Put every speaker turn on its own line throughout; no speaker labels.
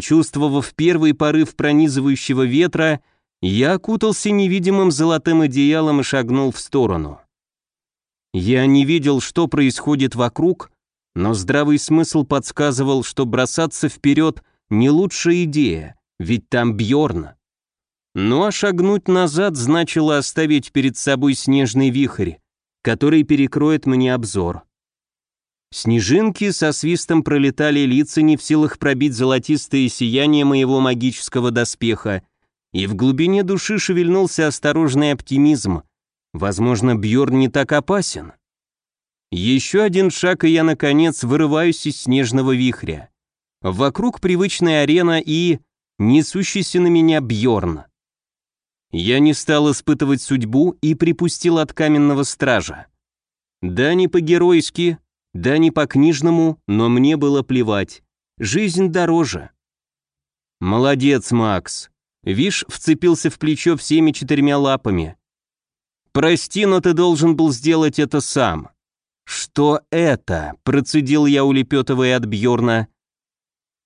Чувствовав первый порыв пронизывающего ветра, я окутался невидимым золотым одеялом и шагнул в сторону. Я не видел, что происходит вокруг, но здравый смысл подсказывал, что бросаться вперед не лучшая идея, ведь там Бьорн. Ну а шагнуть назад значило оставить перед собой снежный вихрь, который перекроет мне обзор. Снежинки со свистом пролетали лица не в силах пробить золотистое сияние моего магического доспеха, и в глубине души шевельнулся осторожный оптимизм. Возможно, Бьорн не так опасен. Еще один шаг, и я, наконец, вырываюсь из снежного вихря. Вокруг привычная арена и... несущийся на меня Бьорн. Я не стал испытывать судьбу и припустил от каменного стража. Да не по-геройски, да не по-книжному, но мне было плевать. Жизнь дороже. Молодец, Макс. Виш вцепился в плечо всеми четырьмя лапами. Прости, но ты должен был сделать это сам. Что это? Процедил я, улепетывая от Бьорна.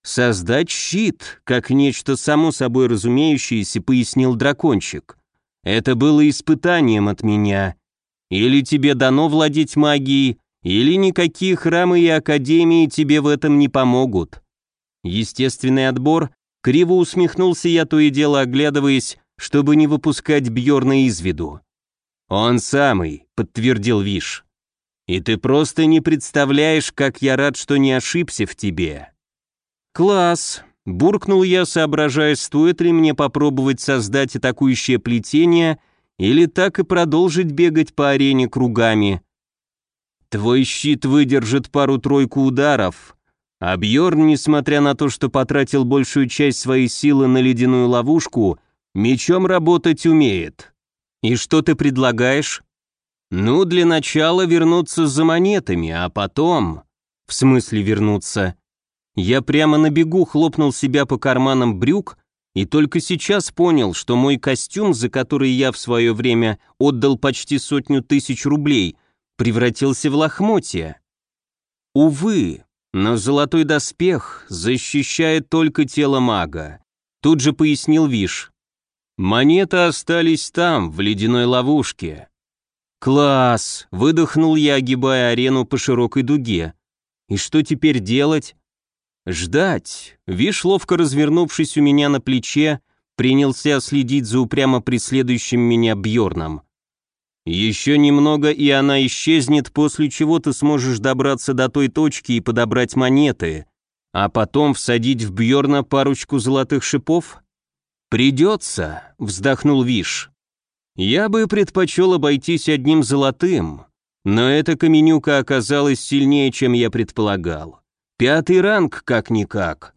Создать щит, как нечто само собой разумеющееся, пояснил дракончик. Это было испытанием от меня. Или тебе дано владеть магией, или никакие храмы и академии тебе в этом не помогут. Естественный отбор, криво усмехнулся я то и дело оглядываясь, чтобы не выпускать Бьорна из виду. «Он самый», — подтвердил Виш. «И ты просто не представляешь, как я рад, что не ошибся в тебе». «Класс», — буркнул я, соображая, стоит ли мне попробовать создать атакующее плетение или так и продолжить бегать по арене кругами. Твой щит выдержит пару-тройку ударов, а Бьорн, несмотря на то, что потратил большую часть своей силы на ледяную ловушку, мечом работать умеет. И что ты предлагаешь? Ну, для начала вернуться за монетами, а потом... В смысле вернуться? Я прямо на бегу хлопнул себя по карманам брюк и только сейчас понял, что мой костюм, за который я в свое время отдал почти сотню тысяч рублей, превратился в лохмотья. Увы, но золотой доспех защищает только тело мага. Тут же пояснил Виш. Монеты остались там, в ледяной ловушке. Класс! Выдохнул я, огибая арену по широкой дуге. И что теперь делать? Ждать. Виш, ловко развернувшись у меня на плече, принялся следить за упрямо преследующим меня Бьорном. Еще немного, и она исчезнет, после чего ты сможешь добраться до той точки и подобрать монеты, а потом всадить в Бьорна парочку золотых шипов? Придется, вздохнул Виш. Я бы предпочел обойтись одним золотым, но эта каменюка оказалась сильнее, чем я предполагал. Пятый ранг, как-никак.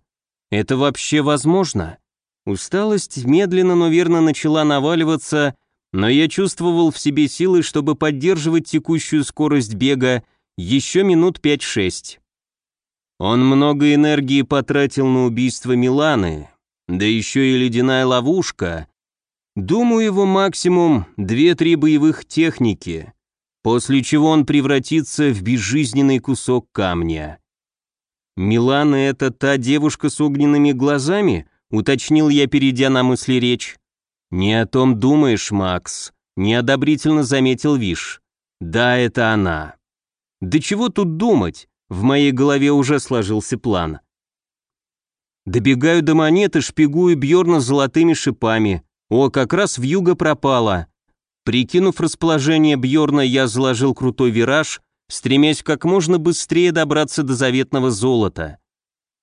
Это вообще возможно? Усталость медленно, но верно начала наваливаться, но я чувствовал в себе силы, чтобы поддерживать текущую скорость бега еще минут 5-6. Он много энергии потратил на убийство Миланы, да еще и ледяная ловушка. Думаю, его максимум 2-3 боевых техники, после чего он превратится в безжизненный кусок камня. «Милана — это та девушка с огненными глазами?» — уточнил я, перейдя на мысли речь. «Не о том думаешь, Макс», — неодобрительно заметил Виш. «Да, это она». «Да чего тут думать?» В моей голове уже сложился план. Добегаю до монеты, шпигую Бьорна золотыми шипами. О, как раз вьюга пропала. Прикинув расположение Бьорна, я заложил крутой вираж, стремясь как можно быстрее добраться до заветного золота.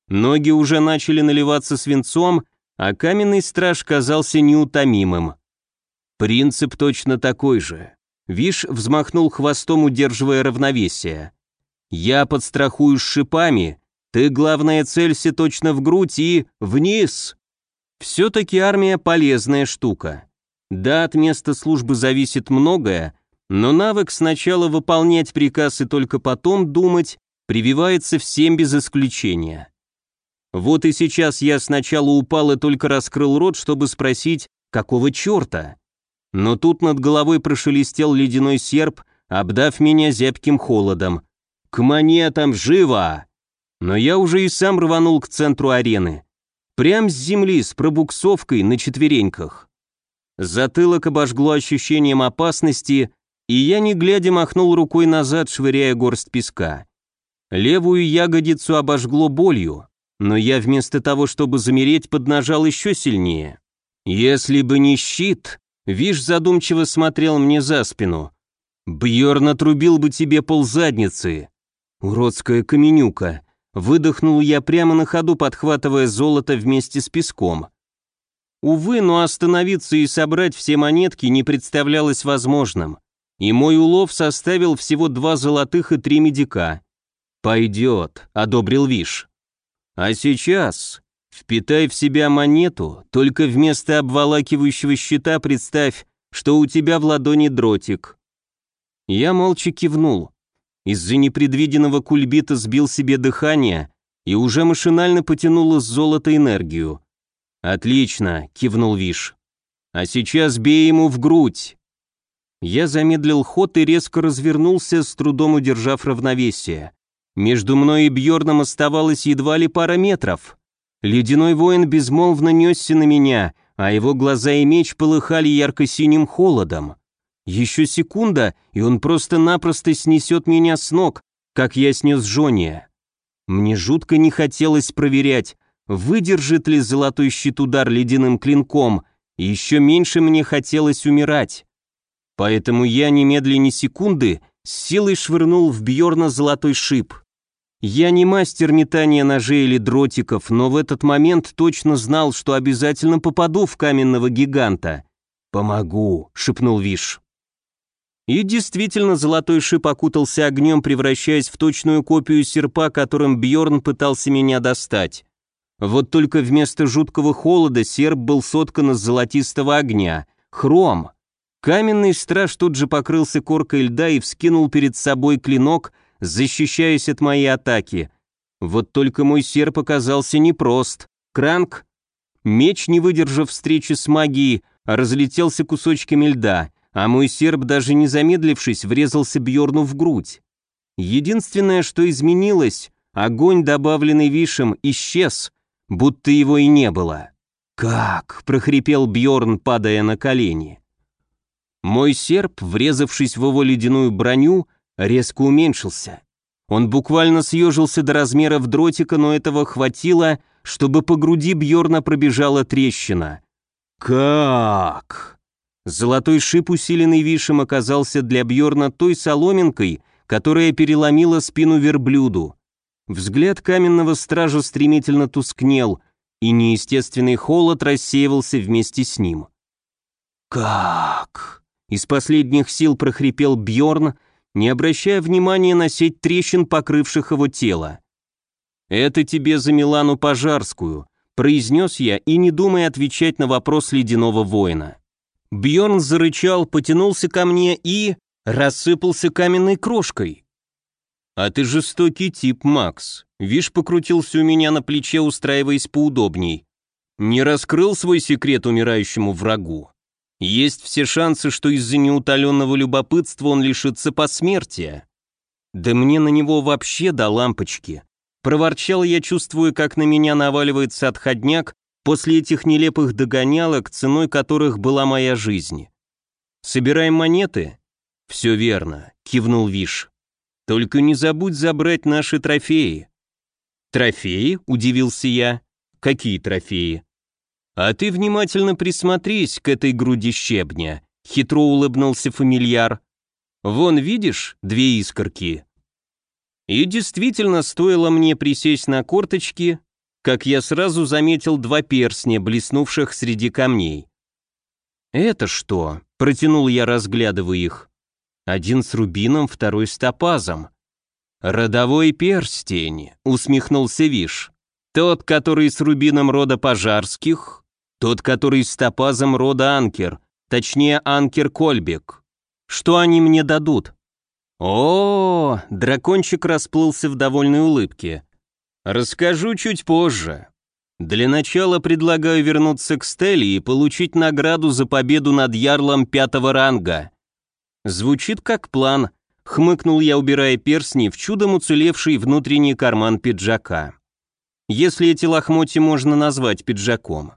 Ноги уже начали наливаться свинцом, а каменный страж казался неутомимым. Принцип точно такой же. Виш взмахнул хвостом, удерживая равновесие. «Я подстрахую с шипами, ты, главное, целься точно в грудь и вниз!» Все-таки армия полезная штука. Да, от места службы зависит многое, но навык сначала выполнять приказ и только потом думать прививается всем без исключения. Вот и сейчас я сначала упал и только раскрыл рот, чтобы спросить, какого черта? Но тут над головой прошелестел ледяной серп, обдав меня зябким холодом. «К монетам, живо!» Но я уже и сам рванул к центру арены. Прям с земли, с пробуксовкой на четвереньках. Затылок обожгло ощущением опасности, и я, не глядя, махнул рукой назад, швыряя горсть песка. Левую ягодицу обожгло болью, но я вместо того, чтобы замереть, поднажал еще сильнее. Если бы не щит, Виш задумчиво смотрел мне за спину. Бьерн отрубил бы тебе ползадницы. Уродская каменюка. Выдохнул я прямо на ходу, подхватывая золото вместе с песком. Увы, но остановиться и собрать все монетки не представлялось возможным. И мой улов составил всего два золотых и три медика. «Пойдет», — одобрил Виш. «А сейчас впитай в себя монету, только вместо обволакивающего щита представь, что у тебя в ладони дротик». Я молча кивнул. Из-за непредвиденного кульбита сбил себе дыхание и уже машинально потянул из золота энергию. «Отлично», — кивнул Виш. «А сейчас бей ему в грудь». Я замедлил ход и резко развернулся, с трудом удержав равновесие. Между мной и Бьорном оставалось едва ли пара метров. Ледяной воин безмолвно несся на меня, а его глаза и меч полыхали ярко-синим холодом. Еще секунда, и он просто-напросто снесет меня с ног, как я снес Жония. Мне жутко не хотелось проверять, выдержит ли золотой щит удар ледяным клинком, и еще меньше мне хотелось умирать. Поэтому я немедленно секунды с силой швырнул в Бьорна золотой шип. Я не мастер метания ножей или дротиков, но в этот момент точно знал, что обязательно попаду в каменного гиганта. «Помогу», — шепнул Виш. И действительно, золотой шип окутался огнем, превращаясь в точную копию серпа, которым Бьорн пытался меня достать. Вот только вместо жуткого холода серп был соткан из золотистого огня. Хром. Каменный страж тут же покрылся коркой льда и вскинул перед собой клинок — защищаясь от моей атаки. Вот только мой серп оказался непрост. Кранк. Меч, не выдержав встречи с магией, разлетелся кусочками льда, а мой серп, даже не замедлившись, врезался Бьорну в грудь. Единственное, что изменилось, огонь, добавленный вишем, исчез, будто его и не было. «Как?» — прохрипел Бьорн, падая на колени. Мой серп, врезавшись в его ледяную броню, резко уменьшился. Он буквально съежился до размеров дротика, но этого хватило, чтобы по груди Бьорна пробежала трещина. «Как?» Золотой шип, усиленный вишем, оказался для Бьорна той соломинкой, которая переломила спину верблюду. Взгляд каменного стража стремительно тускнел, и неестественный холод рассеивался вместе с ним. «Как?» Из последних сил прохрипел Бьорн, не обращая внимания на сеть трещин, покрывших его тело. «Это тебе за Милану Пожарскую», — произнес я и не думая отвечать на вопрос ледяного воина. Бьорн зарычал, потянулся ко мне и... рассыпался каменной крошкой. «А ты жестокий тип, Макс. Вишь, покрутился у меня на плече, устраиваясь поудобней. Не раскрыл свой секрет умирающему врагу. Есть все шансы, что из-за неутоленного любопытства он лишится посмертия. Да мне на него вообще до лампочки. Проворчал я, чувствуя, как на меня наваливается отходняк после этих нелепых догонялок, ценой которых была моя жизнь. «Собираем монеты?» «Все верно», — кивнул Виш. «Только не забудь забрать наши трофеи». «Трофеи?» — удивился я. «Какие трофеи?» «А ты внимательно присмотрись к этой груди щебня», — хитро улыбнулся фамильяр. «Вон, видишь, две искорки». И действительно, стоило мне присесть на корточки, как я сразу заметил два перстня, блеснувших среди камней. «Это что?» — протянул я, разглядывая их. Один с рубином, второй с топазом. «Родовой перстень», — усмехнулся Виш. «Тот, который с рубином рода пожарских, тот, который с топазом рода Анкер, точнее Анкер Кольбек. Что они мне дадут? О, -о, -о дракончик расплылся в довольной улыбке. Расскажу чуть позже. Для начала предлагаю вернуться к Стелле и получить награду за победу над ярлом пятого ранга. Звучит как план, хмыкнул я, убирая перстни в чудом уцелевший внутренний карман пиджака. если эти лохмотья можно назвать пиджаком.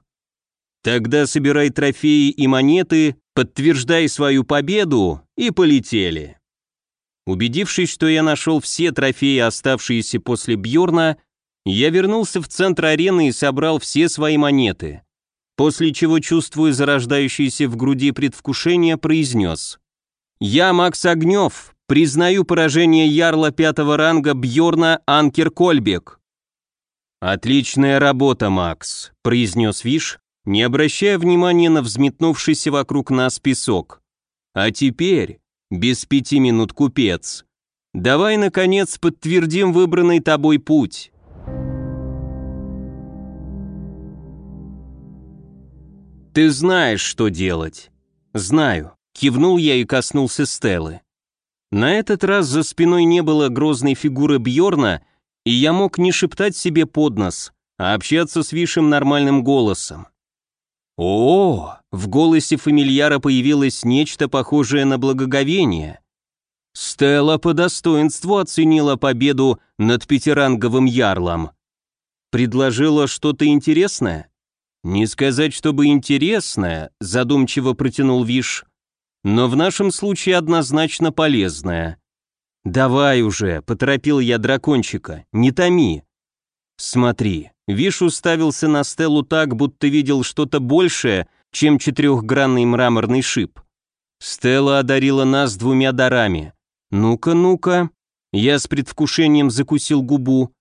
Тогда собирай трофеи и монеты, подтверждай свою победу и полетели. Убедившись, что я нашел все трофеи, оставшиеся после Бьорна, я вернулся в центр арены и собрал все свои монеты, после чего, чувствуя зарождающееся в груди предвкушение, произнес «Я, Макс Огнев, признаю поражение ярла пятого ранга Бьорна Анкер Кольбек». «Отличная работа, Макс», — произнес Виш, не обращая внимания на взметнувшийся вокруг нас песок. «А теперь, без пяти минут купец, давай, наконец, подтвердим выбранный тобой путь». «Ты знаешь, что делать». «Знаю», — кивнул я и коснулся Стеллы. На этот раз за спиной не было грозной фигуры Бьорна, и я мог не шептать себе под нос, а общаться с Вишем нормальным голосом. О, в голосе фамильяра появилось нечто похожее на благоговение. Стелла по достоинству оценила победу над пятиранговым ярлом. Предложила что-то интересное? «Не сказать, чтобы интересное», — задумчиво протянул Виш, «но в нашем случае однозначно полезное». «Давай уже», — поторопил я дракончика, — «не томи». «Смотри». Виш уставился на Стеллу так, будто видел что-то большее, чем четырехгранный мраморный шип. Стелла одарила нас двумя дарами. «Ну-ка, ну-ка». Я с предвкушением закусил губу.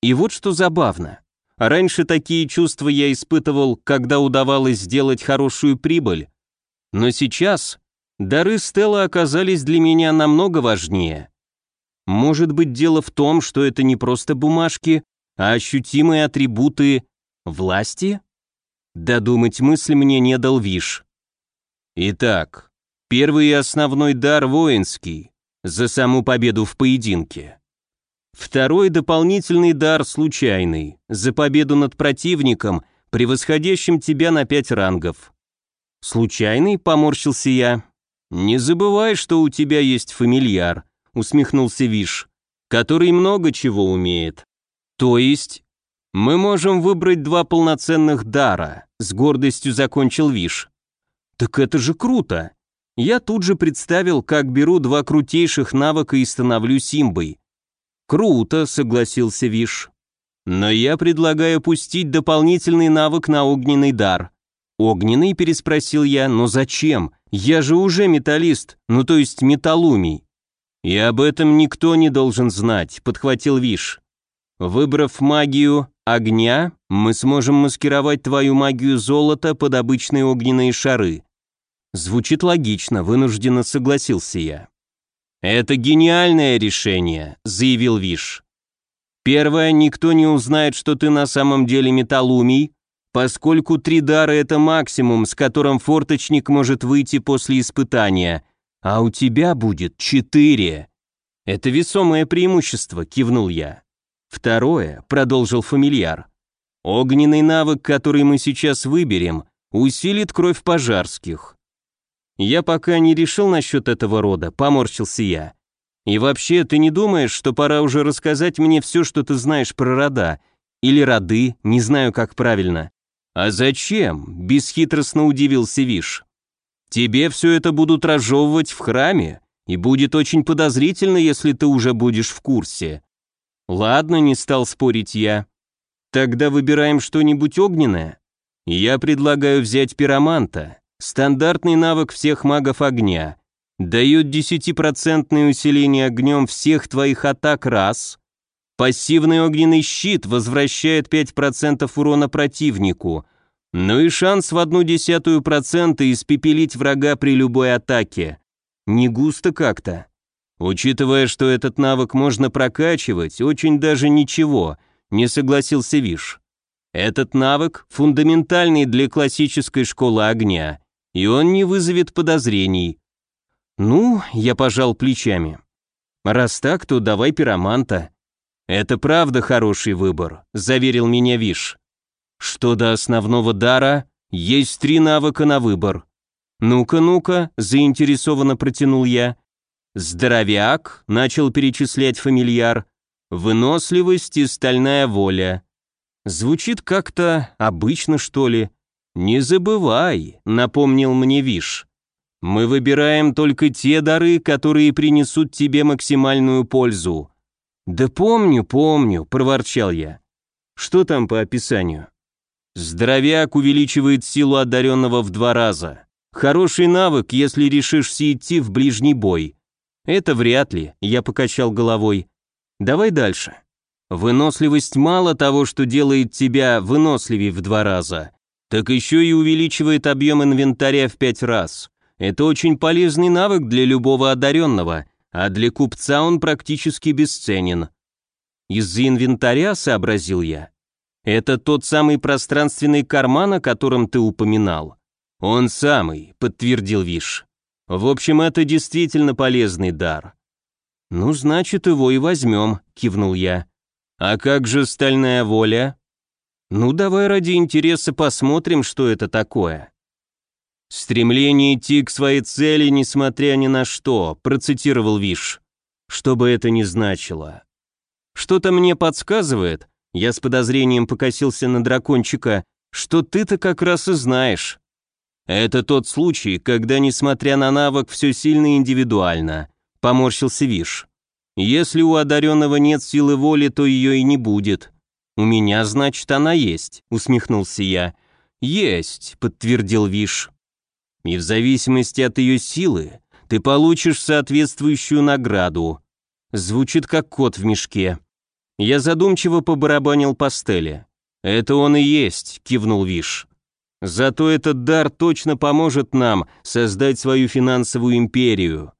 И вот что забавно. Раньше такие чувства я испытывал, когда удавалось сделать хорошую прибыль. Но сейчас дары Стелла оказались для меня намного важнее. Может быть, дело в том, что это не просто бумажки, а ощутимые атрибуты власти? Додумать мысль мне не дал Виш. Итак, первый и основной дар воинский, за саму победу в поединке. Второй дополнительный дар случайный, за победу над противником, превосходящим тебя на пять рангов. Случайный, поморщился я. Не забывай, что у тебя есть фамильяр, усмехнулся Виш, который много чего умеет. То есть, мы можем выбрать два полноценных дара, с гордостью закончил Виш. Так это же круто. Я тут же представил, как беру два крутейших навыка и становлюсь имбой. «Круто», — согласился Виш. «Но я предлагаю пустить дополнительный навык на огненный дар». «Огненный?» — переспросил я. «Но зачем? Я же уже металлист, ну то есть металлумий». «И об этом никто не должен знать», — подхватил Виш. «Выбрав магию огня, мы сможем маскировать твою магию золота под обычные огненные шары». Звучит логично, вынужденно согласился я. «Это гениальное решение», — заявил Виш. «Первое, никто не узнает, что ты на самом деле металлумий, поскольку три дара — это максимум, с которым форточник может выйти после испытания, а у тебя будет четыре». «Это весомое преимущество», — кивнул я. «Второе», — продолжил фамильяр, — «огненный навык, который мы сейчас выберем, усилит кровь пожарских. Я пока не решил насчет этого рода, поморщился я. И вообще, ты не думаешь, что пора уже рассказать мне все, что ты знаешь про рода? Или роды, не знаю, как правильно. А зачем? Бесхитростно удивился Виш. Тебе все это будут разжевывать в храме, и будет очень подозрительно, если ты уже будешь в курсе. Ладно, не стал спорить я. Тогда выбираем что-нибудь огненное. Я предлагаю взять пироманта. Стандартный навык всех магов огня. Дает 10% усиление огнем всех твоих атак раз. Пассивный огненный щит возвращает 5% урона противнику. Ну и шанс в одну десятую процента испепелить врага при любой атаке. Не густо как-то. Учитывая, что этот навык можно прокачивать, очень даже ничего, не согласился Виш. Этот навык фундаментальный для классической школы огня и он не вызовет подозрений. Ну, я пожал плечами. Раз так, то давай пироманта. Это правда хороший выбор, заверил меня Виш. Что до основного дара, есть три навыка на выбор. Ну-ка, ну-ка, заинтересованно протянул я. Здоровяк, начал перечислять фамильяр, выносливость и стальная воля. Звучит как-то обычно, что ли. Не забывай, напомнил мне Виш. Мы выбираем только те дары, которые принесут тебе максимальную пользу. Да помню, помню, проворчал я. Что там по описанию? Здоровяк увеличивает силу одаренного в два раза. Хороший навык, если решишься идти в ближний бой. Это вряд ли, я покачал головой. Давай дальше. Выносливость мало того, что делает тебя выносливее в два раза, так еще и увеличивает объем инвентаря в пять раз. Это очень полезный навык для любого одаренного, а для купца он практически бесценен. Из-за инвентаря, сообразил я. Это тот самый пространственный карман, о котором ты упоминал. Он самый, подтвердил Виш. В общем, это действительно полезный дар. Ну, значит, его и возьмем, кивнул я. А как же стальная воля? Ну, давай ради интереса посмотрим, что это такое. Стремление идти к своей цели, несмотря ни на что, процитировал Виш. Что бы это ни значило. Что-то мне подсказывает, я с подозрением покосился на дракончика, что ты-то как раз и знаешь. Это тот случай, когда, несмотря на навык, все сильно индивидуально, поморщился Виш. Если у одаренного нет силы воли, то ее и не будет. У меня, значит, она есть, усмехнулся я. Есть, подтвердил Виш. И в зависимости от ее силы ты получишь соответствующую награду. Звучит как кот в мешке. Я задумчиво побарабанил по стеле. «Это он и есть», — кивнул Виш. «Зато этот дар точно поможет нам создать свою финансовую империю.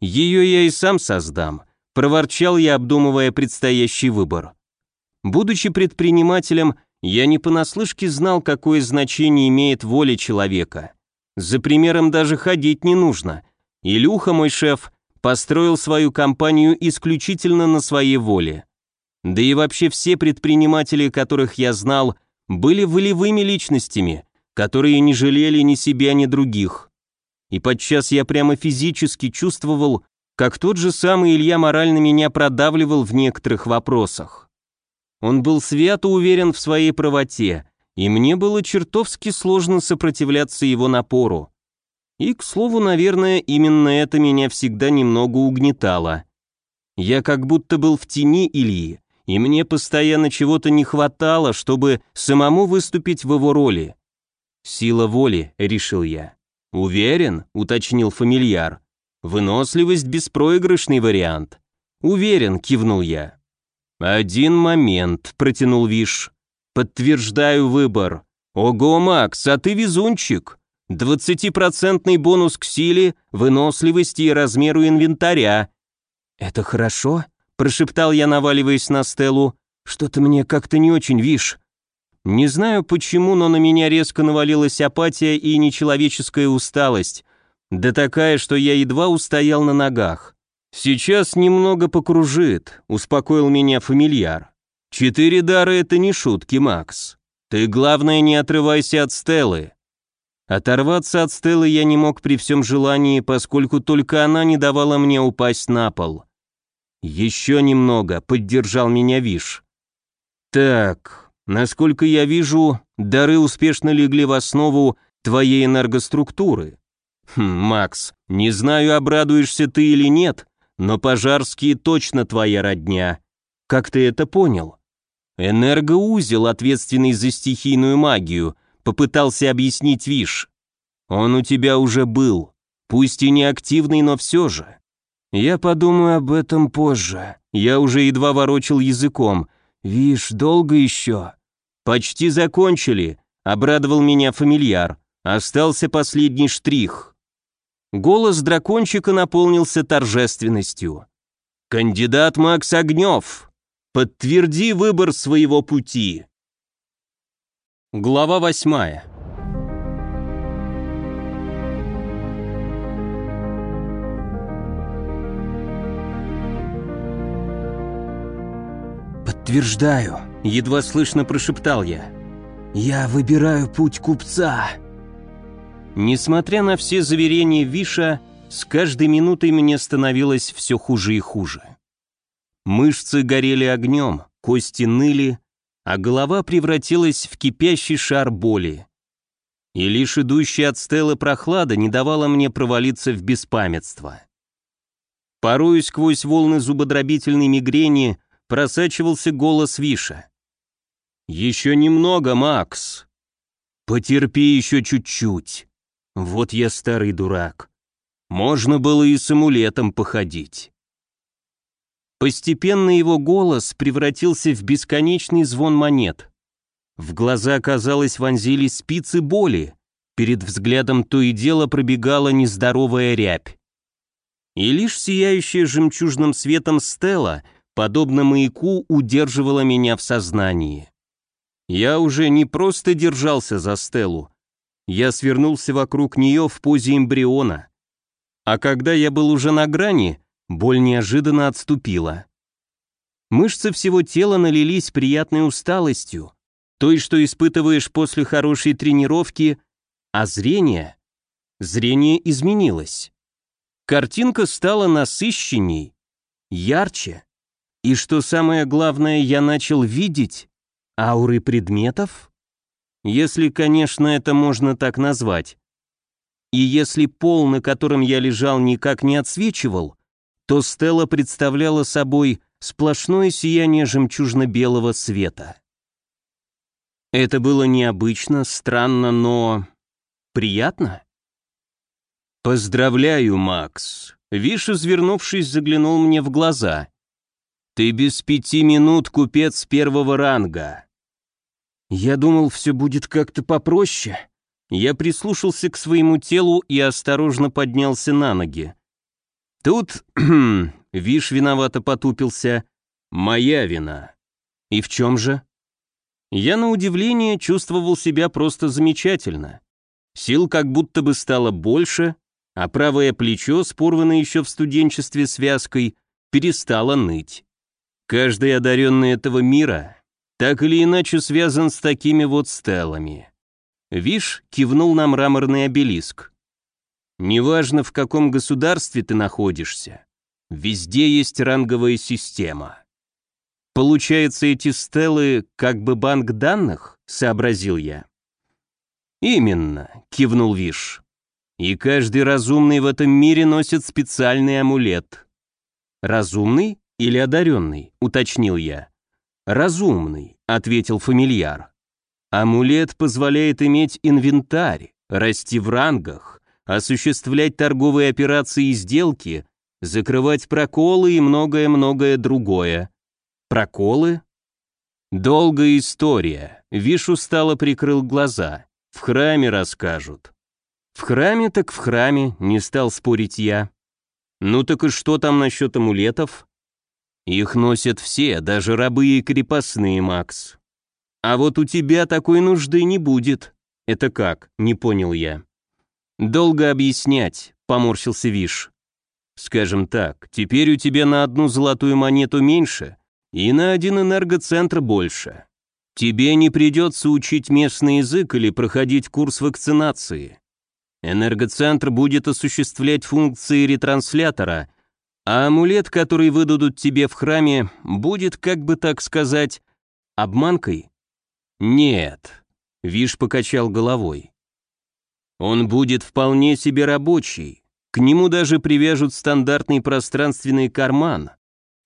Ее я и сам создам», — проворчал я, обдумывая предстоящий выбор. Будучи предпринимателем, я не понаслышке знал, какое значение имеет воля человека. За примером даже ходить не нужно. Илюха, мой шеф, построил свою компанию исключительно на своей воле. Да и вообще все предприниматели, которых я знал, были волевыми личностями, которые не жалели ни себя, ни других. И подчас я прямо физически чувствовал, как тот же самый Илья морально меня продавливал в некоторых вопросах. Он был свято уверен в своей правоте, и мне было чертовски сложно сопротивляться его напору. И, к слову, наверное, именно это меня всегда немного угнетало. Я как будто был в тени Ильи, и мне постоянно чего-то не хватало, чтобы самому выступить в его роли. «Сила воли», — решил я. «Уверен», — уточнил фамильяр. «Выносливость — беспроигрышный вариант». «Уверен», — кивнул я. «Один момент», — протянул Виш. «Подтверждаю выбор. Ого, Макс, а ты везунчик. Двадцатипроцентный бонус к силе, выносливости и размеру инвентаря». «Это хорошо?» прошептал я, наваливаясь на Стеллу. «Что-то мне как-то не очень, вишь». Не знаю почему, но на меня резко навалилась апатия и нечеловеческая усталость. Да такая, что я едва устоял на ногах. «Сейчас немного покружит», — успокоил меня фамильяр. «Четыре дара — это не шутки, Макс. Ты, главное, не отрывайся от Стеллы». Оторваться от Стеллы я не мог при всем желании, поскольку только она не давала мне упасть на пол. «Еще немного», — поддержал меня Виш. «Так, насколько я вижу, дары успешно легли в основу твоей энергоструктуры. Хм, Макс, не знаю, обрадуешься ты или нет, но пожарские точно твоя родня. Как ты это понял?» «Энергоузел, ответственный за стихийную магию», — попытался объяснить Виш. «Он у тебя уже был, пусть и не активный, но все же. «Я подумаю об этом позже. Я уже едва ворочил языком. Вишь, долго еще?» «Почти закончили», — обрадовал меня фамильяр. Остался последний штрих. Голос дракончика наполнился торжественностью. «Кандидат Макс Огнев, подтверди выбор своего пути». Глава восьмая.
«Подтверждаю», — едва слышно прошептал я. «Я выбираю путь купца».
Несмотря на все заверения Виша, с каждой минутой мне становилось все хуже и хуже. Мышцы горели огнем, кости ныли, а голова превратилась в кипящий шар боли. И лишь идущая от стелы прохлада не давала мне провалиться в беспамятство. Порою сквозь волны зубодробительной мигрени просачивался голос Виша. «Еще немного, Макс. Потерпи еще чуть-чуть. Вот я старый дурак. Можно было и с амулетом походить». Постепенно его голос превратился в бесконечный звон монет. В глаза, казалось, вонзились спицы боли. Перед взглядом то и дело пробегала нездоровая рябь. И лишь сияющая жемчужным светом стела, подобно маяку, удерживала меня в сознании. Я уже не просто держался за стелу, я свернулся вокруг нее в позе эмбриона. А когда я был уже на грани, боль неожиданно отступила. Мышцы всего тела налились приятной усталостью, той, что испытываешь после хорошей тренировки, а зрение? Зрение изменилось. Картинка стала насыщенней, ярче. И что самое главное, я начал видеть ауры предметов? Если, конечно, это можно так назвать. И если пол, на котором я лежал, никак не отсвечивал, то стела представляла собой сплошное сияние жемчужно-белого света. Это было необычно, странно, но... приятно? «Поздравляю, Макс!» Виш, извернувшись, заглянул мне в глаза. «Ты без пяти минут купец первого ранга. Я думал, все будет как-то попроще. Я прислушался к своему телу и осторожно поднялся на ноги. Тут, Виш виновато потупился, моя вина. И в чем же? Я на удивление чувствовал себя просто замечательно. Сил как будто бы стало больше, а правое плечо, спорванное еще в студенчестве связкой, перестало ныть. Каждый одаренный этого мира так или иначе связан с такими вот стелами. Виш кивнул на мраморный обелиск. Неважно, в каком государстве ты находишься, везде есть ранговая система. Получается, эти стелы как бы банк данных, сообразил я. Именно, кивнул Виш. И каждый разумный в этом мире носит специальный амулет. Разумный или одаренный, уточнил я. «Разумный», — ответил фамильяр. «Амулет позволяет иметь инвентарь, расти в рангах, осуществлять торговые операции и сделки, закрывать проколы и многое-многое другое. Проколы? Долгая история. Виш устало прикрыл глаза. В храме расскажут. В храме так в храме, не стал спорить я. Ну так и что там насчет амулетов? Их носят все, даже рабы и крепостные, Макс. А вот у тебя такой нужды не будет. Это как? Не понял я. Долго объяснять, поморщился Виш. Скажем так, теперь у тебя на одну золотую монету меньше и на один энергоцентр больше. Тебе не придется учить местный язык или проходить курс вакцинации. Энергоцентр будет осуществлять функции ретранслятора а амулет, который выдадут тебе в храме, будет, как бы так сказать, обманкой? Нет, Виш покачал головой. Он будет вполне себе рабочий. К нему даже привяжут стандартный пространственный карман.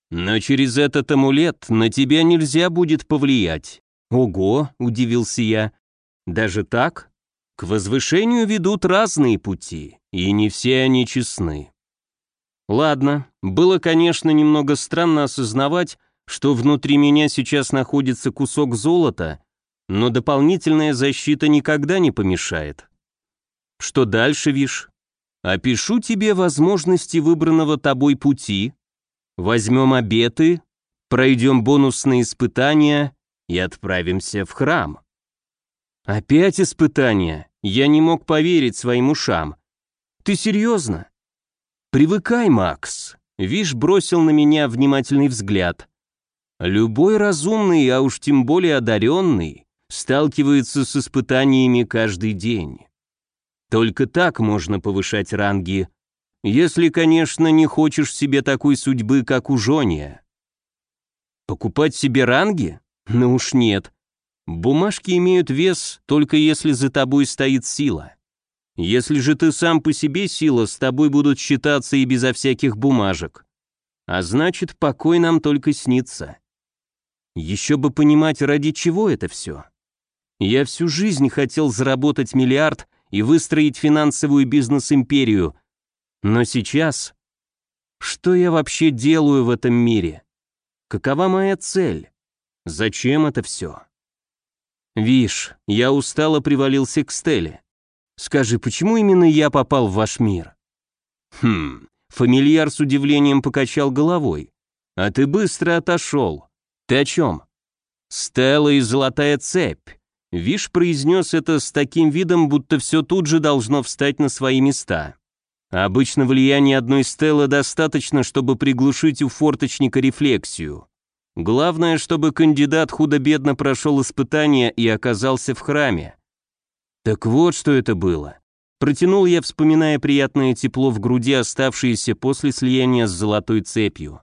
Но через этот амулет на тебя нельзя будет повлиять. Ого, удивился я. Даже так? К возвышению ведут разные пути, и не все они честны. Ладно, было, конечно, немного странно осознавать, что внутри меня сейчас находится кусок золота, но дополнительная защита никогда не помешает. Что дальше, Виш? Опишу тебе возможности выбранного тобой пути, возьмем обеты, пройдем бонусные испытания и отправимся в храм. Опять испытания? Я не мог поверить своим ушам. Ты серьезно? «Привыкай, Макс!» Виш бросил на меня внимательный взгляд. «Любой разумный, а уж тем более одаренный, сталкивается с испытаниями каждый день. Только так можно повышать ранги, если, конечно, не хочешь себе такой судьбы, как у Жония. Покупать себе ранги? Ну уж нет. Бумажки имеют вес только если за тобой стоит сила. Если же ты сам по себе сила, с тобой будут считаться и безо всяких бумажек. А значит, покой нам только снится. Еще бы понимать, ради чего это все. Я всю жизнь хотел заработать миллиард и выстроить финансовую бизнес-империю. Но сейчас... Что я вообще делаю в этом мире? Какова моя цель? Зачем это все? Виш, я устало привалился к Стелле. Скажи, почему именно я попал в ваш мир? Хм, фамильяр с удивлением покачал головой. А ты быстро отошел. Ты о чем? Стелла и золотая цепь. Виш произнес это с таким видом, будто все тут же должно встать на свои места. Обычно влияние одной стелы достаточно, чтобы приглушить у форточника рефлексию. Главное, чтобы кандидат худо-бедно прошел испытание и оказался в храме. Так вот, что это было. Протянул я, вспоминая приятное тепло в груди, оставшееся после слияния с золотой цепью.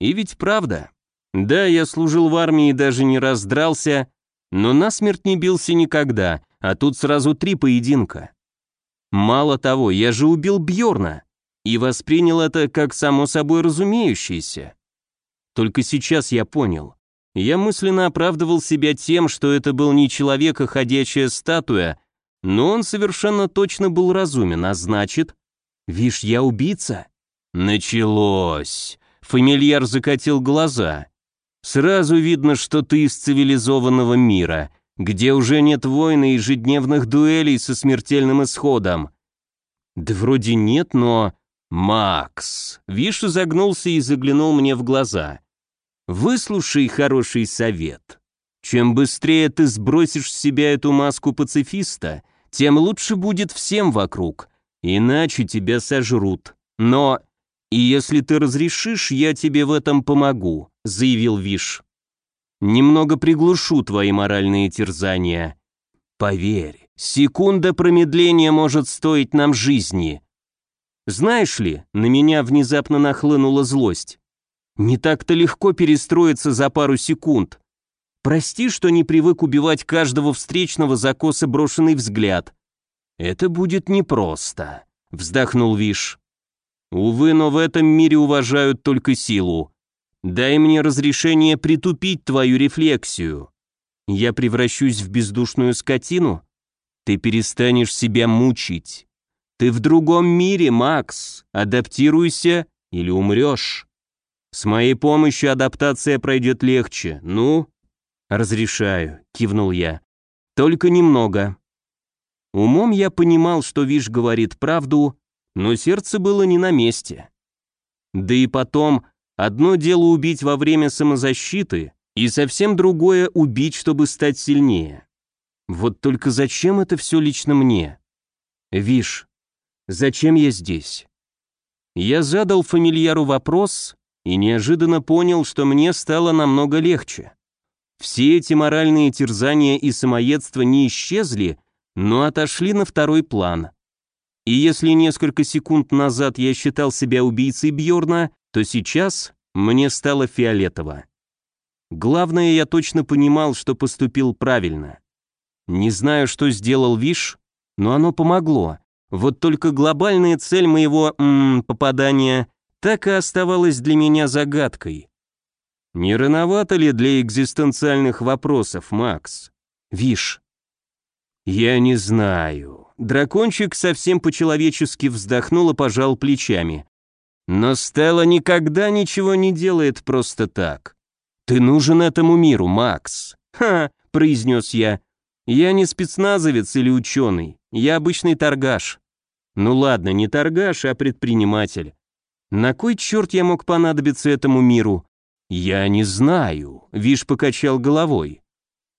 И ведь правда. Да, я служил в армии и даже не раз дрался, но насмерть не бился никогда, а тут сразу три поединка. Мало того, я же убил Бьорна и воспринял это как само собой разумеющееся. Только сейчас я понял. Я мысленно оправдывал себя тем, что это был не человек, а ходячая статуя, но он совершенно точно был разумен, а значит... Вишь, я убийца? Началось. Фамильяр закатил глаза. Сразу видно, что ты из цивилизованного мира — где уже нет войн и ежедневных дуэлей со смертельным исходом. Да вроде нет, но... Макс, Вишу загнулся и заглянул мне в глаза. Выслушай хороший совет. Чем быстрее ты сбросишь с себя эту маску пацифиста, тем лучше будет всем вокруг, иначе тебя сожрут. Но... И если ты разрешишь, я тебе в этом помогу, заявил Виш. Немного приглушу твои моральные терзания. Поверь, секунда промедления может стоить нам жизни. Знаешь ли, на меня внезапно нахлынула злость. Не так-то легко перестроиться за пару секунд. Прости, что не привык убивать каждого встречного за косо брошенный взгляд. Это будет непросто, вздохнул Виш. Увы, но в этом мире уважают только силу. Дай мне разрешение притупить твою рефлексию. Я превращусь в бездушную скотину? Ты перестанешь себя мучить. Ты в другом мире, Макс. Адаптируйся или умрешь. С моей помощью адаптация пройдет легче. Ну? Разрешаю, кивнул я. Только немного. Умом я понимал, что Виш говорит правду, но сердце было не на месте. Да и потом, Одно дело убить во время самозащиты, и совсем другое убить, чтобы стать сильнее. Вот только зачем это все лично мне? Виш, зачем я здесь? Я задал фамильяру вопрос и неожиданно понял, что мне стало намного легче. Все эти моральные терзания и самоедство не исчезли, но отошли на второй план. И если несколько секунд назад я считал себя убийцей Бьорна, то сейчас мне стало фиолетово. Главное, я точно понимал, что поступил правильно. Не знаю, что сделал Виш, но оно помогло. Вот только глобальная цель моего м -м, попадания так и оставалась для меня загадкой. Не рановато ли для экзистенциальных вопросов, Макс? Виш. Я не знаю. Дракончик совсем по-человечески вздохнул и пожал плечами. Но Стелла никогда ничего не делает просто так. Ты нужен этому миру, Макс. Ха, произнес я. Я не спецназовец или ученый, я обычный торгаш. Ну ладно, не торгаш, а предприниматель. На кой черт я мог понадобиться этому миру? Я не знаю, Виш покачал головой.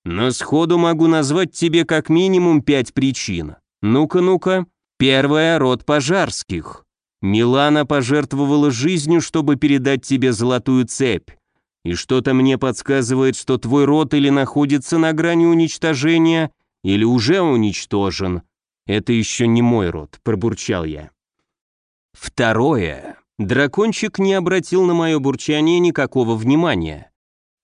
Но сходу могу назвать тебе как минимум пять причин. Ну-ка, ну-ка. Первая — род пожарских. Милана пожертвовала жизнью, чтобы передать тебе золотую цепь. И что-то мне подсказывает, что твой род или находится на грани уничтожения, или уже уничтожен. Это еще не мой род, пробурчал я. Второе. Дракончик не обратил на мое бурчание никакого внимания.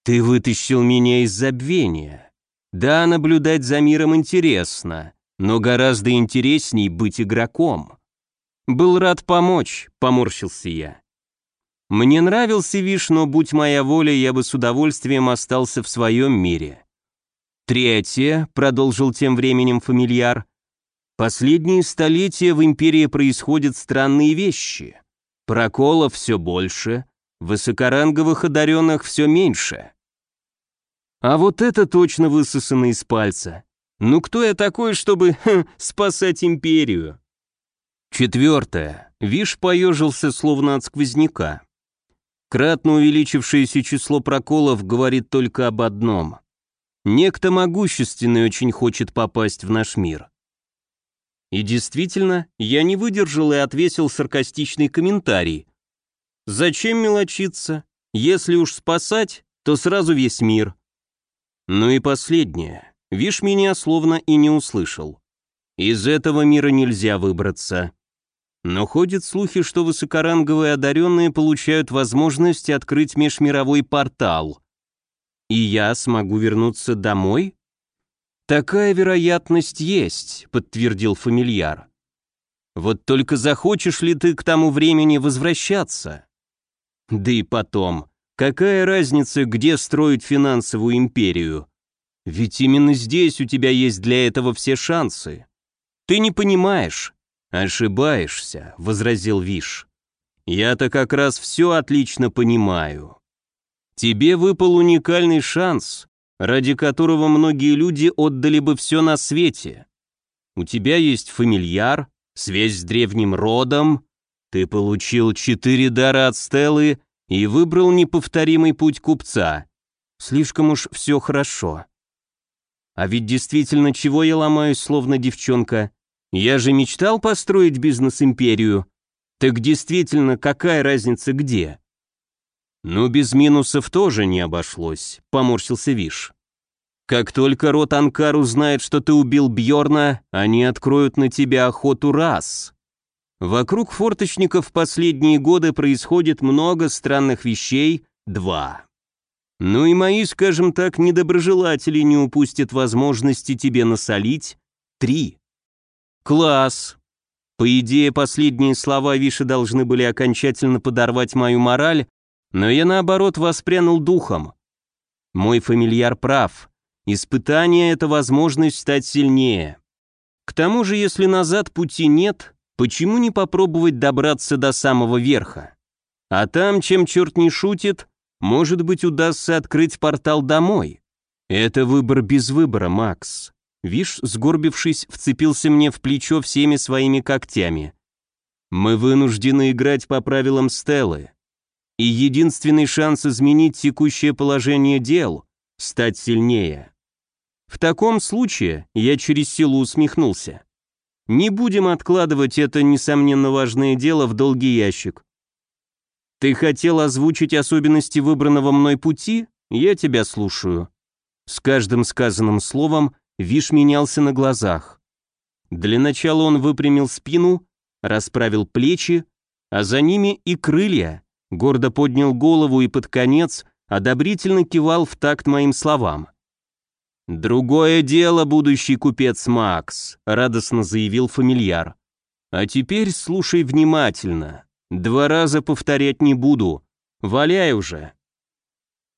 Ты вытащил меня из забвения. Да, наблюдать за миром интересно, но гораздо интересней быть игроком. Был рад помочь, поморщился я. Мне нравился Виш, но будь моя воля, я бы с удовольствием остался в своем мире. Третье, продолжил тем временем фамильяр, последние столетия в империи происходят странные вещи. Проколов все больше, высокоранговых одаренных все меньше. А вот это точно высосано из пальца. Ну кто я такой, чтобы ха, спасать империю? Четвертое. Виш поежился, словно от сквозняка. Кратно увеличившееся число проколов говорит только об одном. Некто могущественный очень хочет попасть в наш мир. И действительно, я не выдержал и отвесил саркастичный комментарий. Зачем мелочиться? Если уж спасать, то сразу весь мир. Ну и последнее. Виш меня словно и не услышал. Из этого мира нельзя выбраться. Но ходят слухи, что высокоранговые одаренные получают возможность открыть межмировой портал. И я смогу вернуться домой? Такая вероятность есть, подтвердил фамильяр. Вот только захочешь ли ты к тому времени возвращаться? Да и потом, какая разница, где строить финансовую империю? Ведь именно здесь у тебя есть для этого все шансы. Ты не понимаешь, «Ошибаешься», — возразил Виш. «Я-то как раз все отлично понимаю. Тебе выпал уникальный шанс, ради которого многие люди отдали бы все на свете. У тебя есть фамильяр, связь с древним родом, ты получил четыре дара от Стеллы и выбрал неповторимый путь купца. Слишком уж все хорошо. А ведь действительно, чего я ломаюсь, словно девчонка? Я же мечтал построить бизнес-империю. Так действительно, какая разница где? Ну, без минусов тоже не обошлось, поморщился Виш. Как только род Анкар узнает, что ты убил Бьорна, они откроют на тебя охоту раз. Вокруг форточников в последние годы происходит много странных вещей, два. Ну и мои, скажем так, недоброжелатели не упустят возможности тебе насолить, три. «Класс!» По идее, последние слова Виши должны были окончательно подорвать мою мораль, но я наоборот воспрянул духом. Мой фамильяр прав. Испытание — это возможность стать сильнее. К тому же, если назад пути нет, почему не попробовать добраться до самого верха? А там, чем черт не шутит, может быть, удастся открыть портал домой. Это выбор без выбора, Макс. Виш, сгорбившись, вцепился мне в плечо всеми своими когтями. «Мы вынуждены играть по правилам Стеллы. И единственный шанс изменить текущее положение дел — стать сильнее. В таком случае я через силу усмехнулся. Не будем откладывать это, несомненно, важное дело в долгий ящик. Ты хотел озвучить особенности выбранного мной пути? Я тебя слушаю. С каждым сказанным словом Виш менялся на глазах. Для начала он выпрямил спину, расправил плечи, а за ними и крылья, гордо поднял голову и под конец одобрительно кивал в такт моим словам. «Другое дело, будущий купец Макс», — радостно заявил фамильяр. «А теперь слушай внимательно. Два раза повторять не буду. Валяй уже».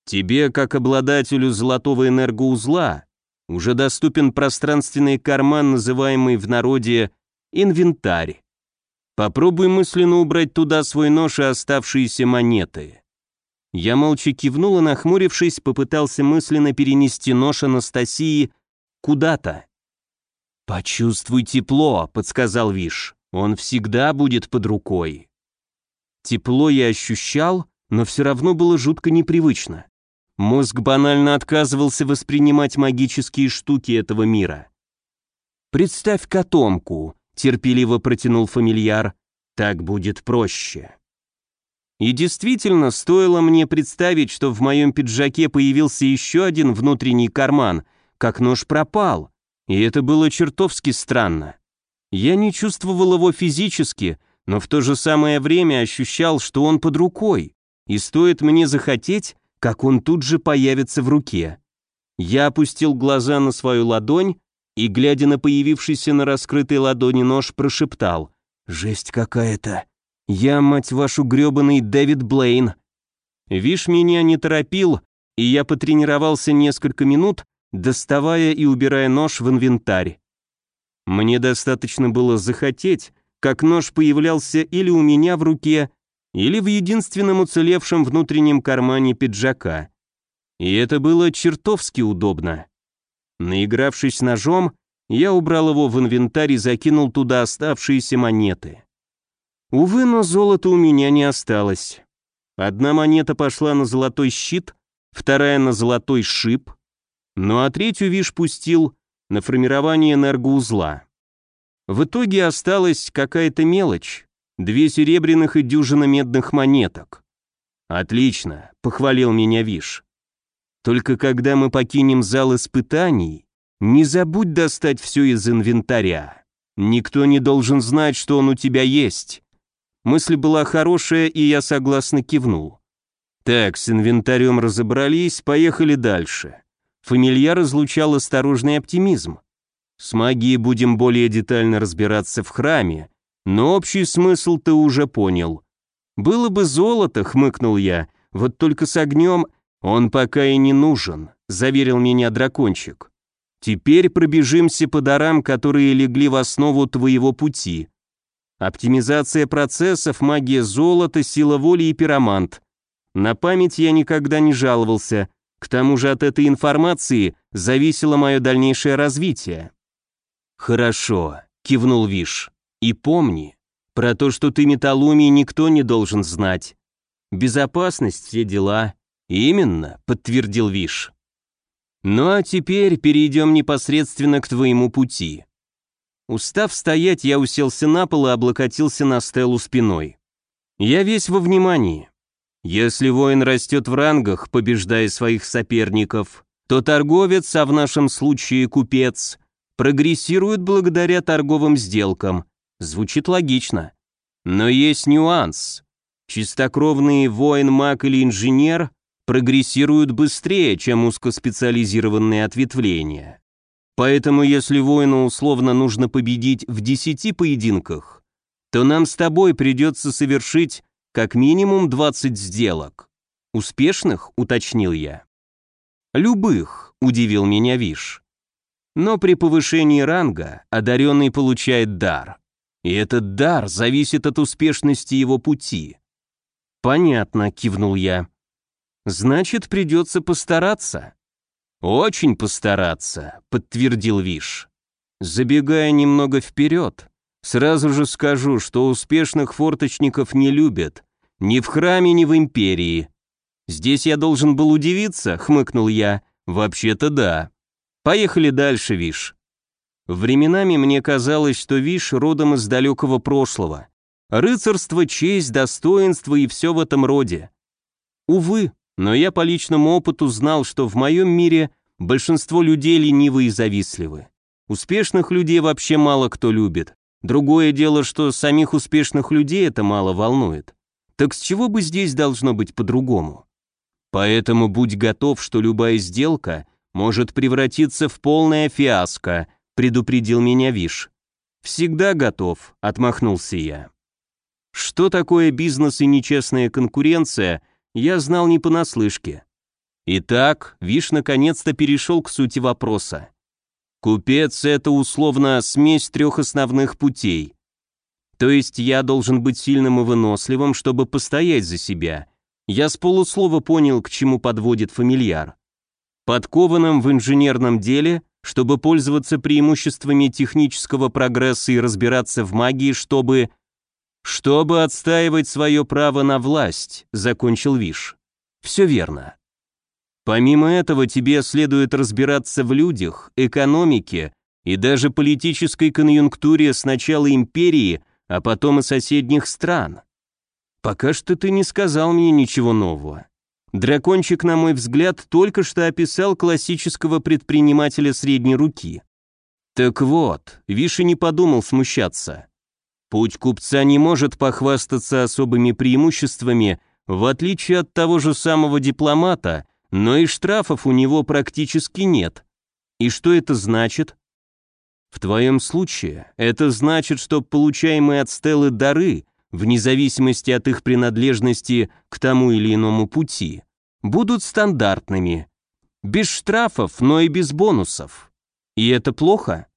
Тебе, как обладателю золотого энергоузла, уже доступен пространственный карман, называемый в народе инвентарь. Попробуй мысленно убрать туда свой нож и оставшиеся монеты. Я молча кивнул и, нахмурившись, попытался мысленно перенести нож Анастасии куда-то. «Почувствуй тепло», — подсказал Виш. «Он всегда будет под рукой». Тепло я ощущал, но все равно было жутко непривычно. Мозг банально отказывался воспринимать магические штуки этого мира. «Представь котомку», — терпеливо протянул фамильяр, — «так будет проще». И действительно, стоило мне представить, что в моем пиджаке появился еще один внутренний карман, как нож пропал, и это было чертовски странно. Я не чувствовал его физически, но в то же самое время ощущал, что он под рукой, и стоит мне захотеть, как он тут же появится в руке. Я опустил глаза на свою ладонь и, глядя на появившийся на раскрытой ладони нож, прошептал «Жесть какая-то! Я, мать вашу, грёбаный Дэвид Блейн!» Виш меня не торопил, и я потренировался несколько минут, доставая и убирая нож в инвентарь. Мне достаточно было захотеть, как нож появлялся или у меня в руке, или в единственном уцелевшем внутреннем кармане пиджака. И это было чертовски удобно. Наигравшись ножом, я убрал его в инвентарь и закинул туда оставшиеся монеты. Увы, но золота у меня не осталось. Одна монета пошла на золотой щит, вторая на золотой шип, ну а третью Виш пустил на формирование энергоузла. В итоге осталась какая-то мелочь, две серебряных и дюжина медных монеток. «Отлично», — похвалил меня Виш. «Только когда мы покинем зал испытаний, не забудь достать все из инвентаря. Никто не должен знать, что он у тебя есть». Мысль была хорошая, и я согласно кивнул. Так, с инвентарем разобрались, поехали дальше. Фамильяр излучал осторожный оптимизм. С магией будем более детально разбираться в храме, но общий смысл ты уже понял. Было бы золото, хмыкнул я, вот только с огнем он пока и не нужен, заверил меня дракончик. Теперь пробежимся по дарам, которые легли в основу твоего пути. Оптимизация процессов, магия золота, сила воли и пиромант. На память я никогда не жаловался, к тому же от этой информации зависело мое дальнейшее развитие. «Хорошо», — кивнул Виш. «И помни, про то, что ты металлумий, никто не должен знать. Безопасность, все дела». «Именно», — подтвердил Виш. «Ну а теперь перейдем непосредственно к твоему пути». Устав стоять, я уселся на пол и облокотился на стелу спиной. Я весь во внимании. Если воин растет в рангах, побеждая своих соперников, то торговец, а в нашем случае купец, прогрессирует благодаря торговым сделкам. Звучит логично. Но есть нюанс. Чистокровный воин, маг или инженер прогрессируют быстрее, чем узкоспециализированные ответвления. Поэтому если воину условно нужно победить в 10 поединках, то нам с тобой придется совершить как минимум 20 сделок. Успешных, уточнил я. Любых, удивил меня Виш. Но при повышении ранга одаренный получает дар. И этот дар зависит от успешности его пути. Понятно, кивнул я. Значит, придется постараться. Очень постараться, подтвердил Виш. Забегая немного вперед, Сразу же скажу, что успешных форточников не любят. Ни в храме, ни в империи. Здесь я должен был удивиться, хмыкнул я. Вообще-то да. Поехали дальше, Виш. Временами мне казалось, что Виш родом из далекого прошлого. Рыцарство, честь, достоинство и все в этом роде. Увы, но я по личному опыту знал, что в моем мире большинство людей ленивы и завистливы. Успешных людей вообще мало кто любит. Другое дело, что самих успешных людей это мало волнует. Так с чего бы здесь должно быть по-другому? Поэтому будь готов, что любая сделка может превратиться в полное фиаско, предупредил меня Виш. Всегда готов, отмахнулся я. Что такое бизнес и нечестная конкуренция, я знал не понаслышке. Итак, Виш наконец-то перешел к сути вопроса. Купец — это условно смесь трех основных путей. То есть я должен быть сильным и выносливым, чтобы постоять за себя. Я с полуслова понял, к чему подводит фамильяр. Подкованным в инженерном деле, чтобы пользоваться преимуществами технического прогресса и разбираться в магии, чтобы... Чтобы отстаивать свое право на власть, закончил Виш. Все верно. Помимо этого, тебе следует разбираться в людях, экономике и даже политической конъюнктуре сначала империи, а потом и соседних стран. Пока что ты не сказал мне ничего нового. Дракончик, на мой взгляд, только что описал классического предпринимателя средней руки. Так вот, Виши не подумал смущаться. Путь купца не может похвастаться особыми преимуществами в отличие от того же самого дипломата, но и штрафов у него практически нет. И что это значит? В твоем случае это значит, что получаемые от Стеллы дары, вне зависимости от их принадлежности к тому или иному пути, будут стандартными. Без штрафов, но и без бонусов. И это плохо?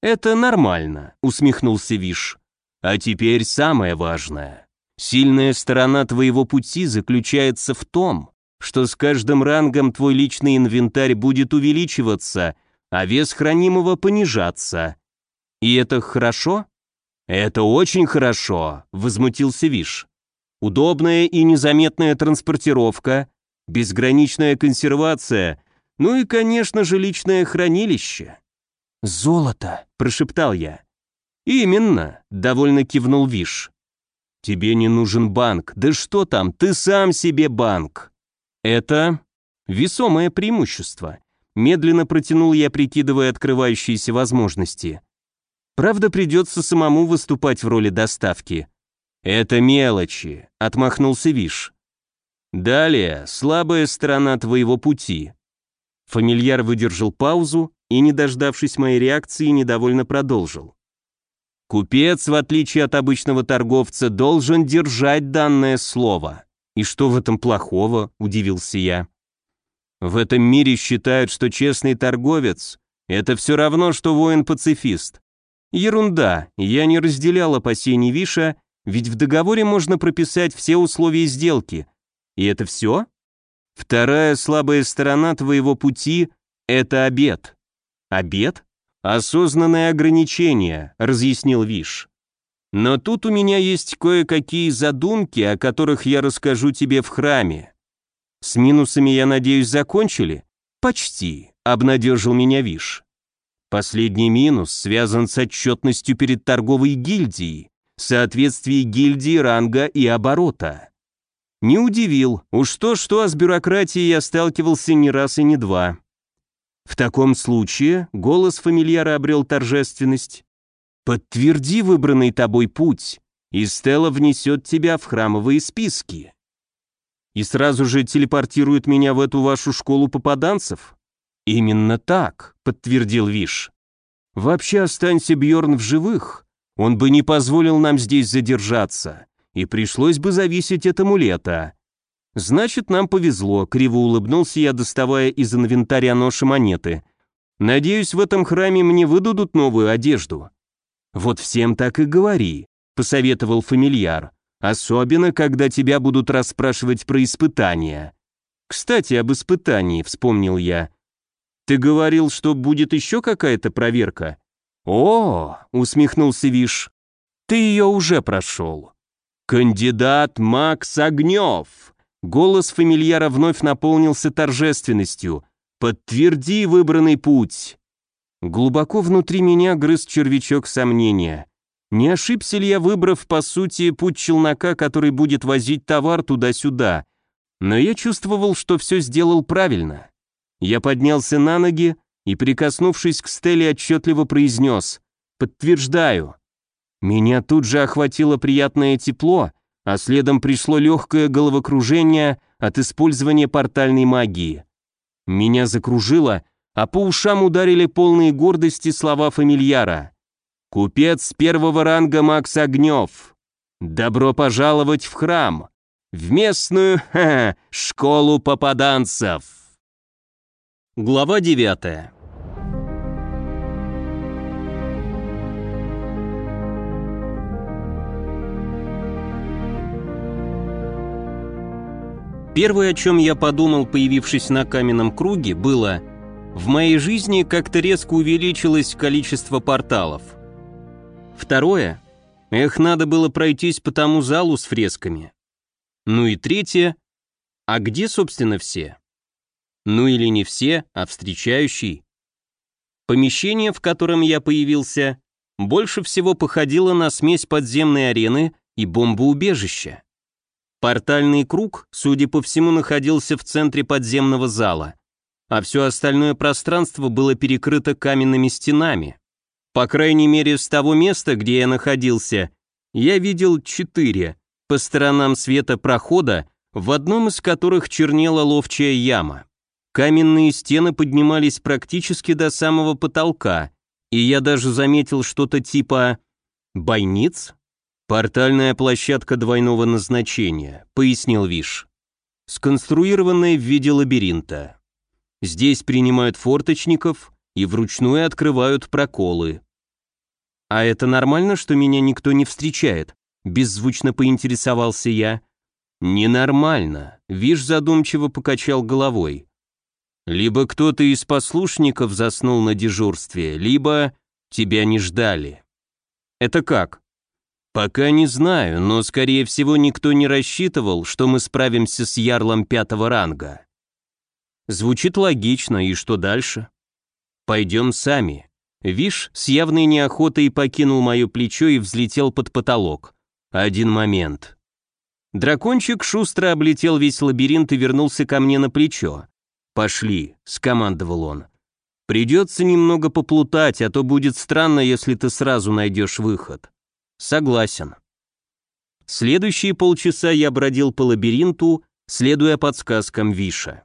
Это нормально, усмехнулся Виш. А теперь самое важное. Сильная сторона твоего пути заключается в том, что с каждым рангом твой личный инвентарь будет увеличиваться, а вес хранимого понижаться. И это хорошо? Это очень хорошо, возмутился Виш. Удобная и незаметная транспортировка, безграничная консервация, ну и, конечно же, личное хранилище.
«Золото», —
прошептал я. «Именно», — довольно кивнул Виш. «Тебе не нужен банк. Да что там, ты сам себе банк». «Это весомое преимущество», — медленно протянул я, прикидывая открывающиеся возможности. «Правда, придется самому выступать в роли доставки». «Это мелочи», — отмахнулся Виш. «Далее, слабая сторона твоего пути». Фамильяр выдержал паузу и, не дождавшись моей реакции, недовольно продолжил. Купец, в отличие от обычного торговца, должен держать данное слово. И что в этом плохого, удивился я. В этом мире считают, что честный торговец – это все равно, что воин-пацифист. Ерунда, я не разделял опасений Виша, ведь в договоре можно прописать все условия сделки. И это все? Вторая слабая сторона твоего пути – это обед. Обед? Осознанное ограничение, разъяснил Виш. Но тут у меня есть кое-какие задумки, о которых я расскажу тебе в храме. С минусами, я надеюсь, закончили? Почти, обнадежил меня Виш. Последний минус связан с отчетностью перед торговой гильдией, соответствии гильдии ранга и оборота. Не удивил, уж то-что, с бюрократией я сталкивался не раз и не два. В таком случае голос фамильяра обрел торжественность. «Подтверди выбранный тобой путь, и Стелла внесет тебя в храмовые списки». «И сразу же телепортирует меня в эту вашу школу попаданцев?» «Именно так», — подтвердил Виш. «Вообще останься Бьорн в живых, он бы не позволил нам здесь задержаться, и пришлось бы зависеть от амулета. «Значит, нам повезло», — криво улыбнулся я, доставая из инвентаря ноши монеты. «Надеюсь, в этом храме мне выдадут новую одежду». «Вот всем так и говори», — посоветовал фамильяр. «Особенно, когда тебя будут расспрашивать про испытания». «Кстати, об испытании», — вспомнил я. «Ты говорил, что будет еще какая-то проверка?» «О!» — усмехнулся Виш. «Ты ее уже прошел». «Кандидат Макс Огнев!» Голос фамильяра вновь наполнился торжественностью. «Подтверди выбранный путь!» Глубоко внутри меня грыз червячок сомнения. Не ошибся ли я, выбрав, по сути, путь челнока, который будет возить товар туда-сюда? Но я чувствовал, что все сделал правильно. Я поднялся на ноги и, прикоснувшись к Стелле, отчетливо произнес «Подтверждаю». Меня тут же охватило приятное тепло, а следом пришло легкое головокружение от использования портальной магии. Меня закружило, а по ушам ударили полные гордости слова фамильяра. «Купец первого ранга Макс Огнев! Добро пожаловать в храм! В местную ха, школу попаданцев!» Глава девятая Первое, о чем я подумал, появившись на каменном круге, было «В моей жизни как-то резко увеличилось количество порталов». Второе «Эх, надо было пройтись по тому залу с фресками». Ну и третье «А где, собственно, все?» Ну или не все, а встречающий. Помещение, в котором я появился, больше всего походило на смесь подземной арены и бомбоубежища. Портальный круг, судя по всему, находился в центре подземного зала, а все остальное пространство было перекрыто каменными стенами. По крайней мере, с того места, где я находился, я видел четыре. По сторонам света прохода в одном из которых чернела ловчая яма. Каменные стены поднимались практически до самого потолка, и я даже заметил что-то типа «бойниц?» «Портальная площадка двойного назначения», — пояснил Виш. «Сконструированная в виде лабиринта. Здесь принимают форточников и вручную открывают проколы. А это нормально, что меня никто не встречает?» Беззвучно поинтересовался я. «Ненормально», — Виш задумчиво покачал головой. «Либо кто-то из послушников заснул на дежурстве, либо тебя не ждали». «Это как?» «Пока не знаю, но, скорее всего, никто не рассчитывал, что мы справимся с ярлом пятого ранга». Звучит логично, и что дальше? Пойдем сами. Виш с явной неохотой покинул мое плечо и взлетел под потолок. Один момент. Дракончик шустро облетел весь лабиринт и вернулся ко мне на плечо. «Пошли», — скомандовал он. «Придется немного поплутать, а то будет странно, если ты сразу найдешь выход». «Согласен». Следующие полчаса я бродил по лабиринту, следуя подсказкам Виша.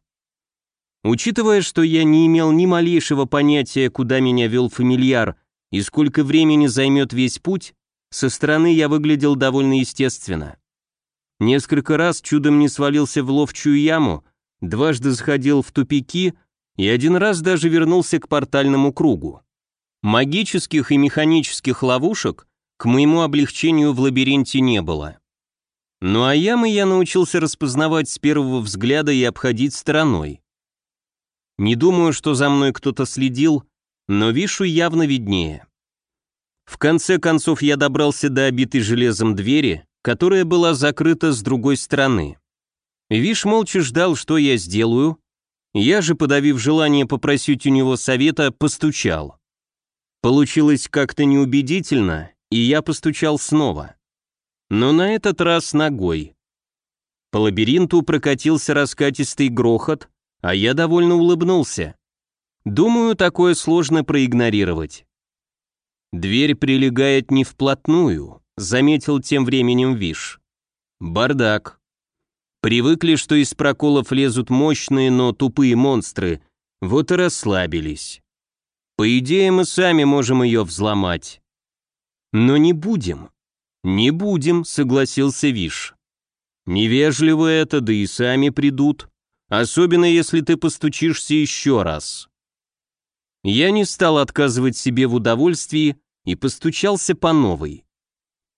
Учитывая, что я не имел ни малейшего понятия, куда меня вел фамильяр и сколько времени займет весь путь, со стороны я выглядел довольно естественно. Несколько раз чудом не свалился в ловчую яму, дважды заходил в тупики и один раз даже вернулся к портальному кругу. Магических и механических ловушек к моему облегчению в лабиринте не было. Ну а ямы я научился распознавать с первого взгляда и обходить стороной. Не думаю, что за мной кто-то следил, но Вишу явно виднее. В конце концов я добрался до обитой железом двери, которая была закрыта с другой стороны. Виш молча ждал, что я сделаю. Я же, подавив желание попросить у него совета, постучал. Получилось как-то неубедительно, и я постучал снова. Но на этот раз ногой. По лабиринту прокатился раскатистый грохот, а я довольно улыбнулся. Думаю, такое сложно проигнорировать. Дверь прилегает не вплотную, заметил тем временем Виш. Бардак. Привыкли, что из проколов лезут мощные, но тупые монстры, вот и расслабились. По идее, мы сами можем ее взломать. Но не будем. Не будем, согласился Виш. Невежливо это, да и сами придут. Особенно, если ты постучишься еще раз. Я не стал отказывать себе в удовольствии и постучался по новой.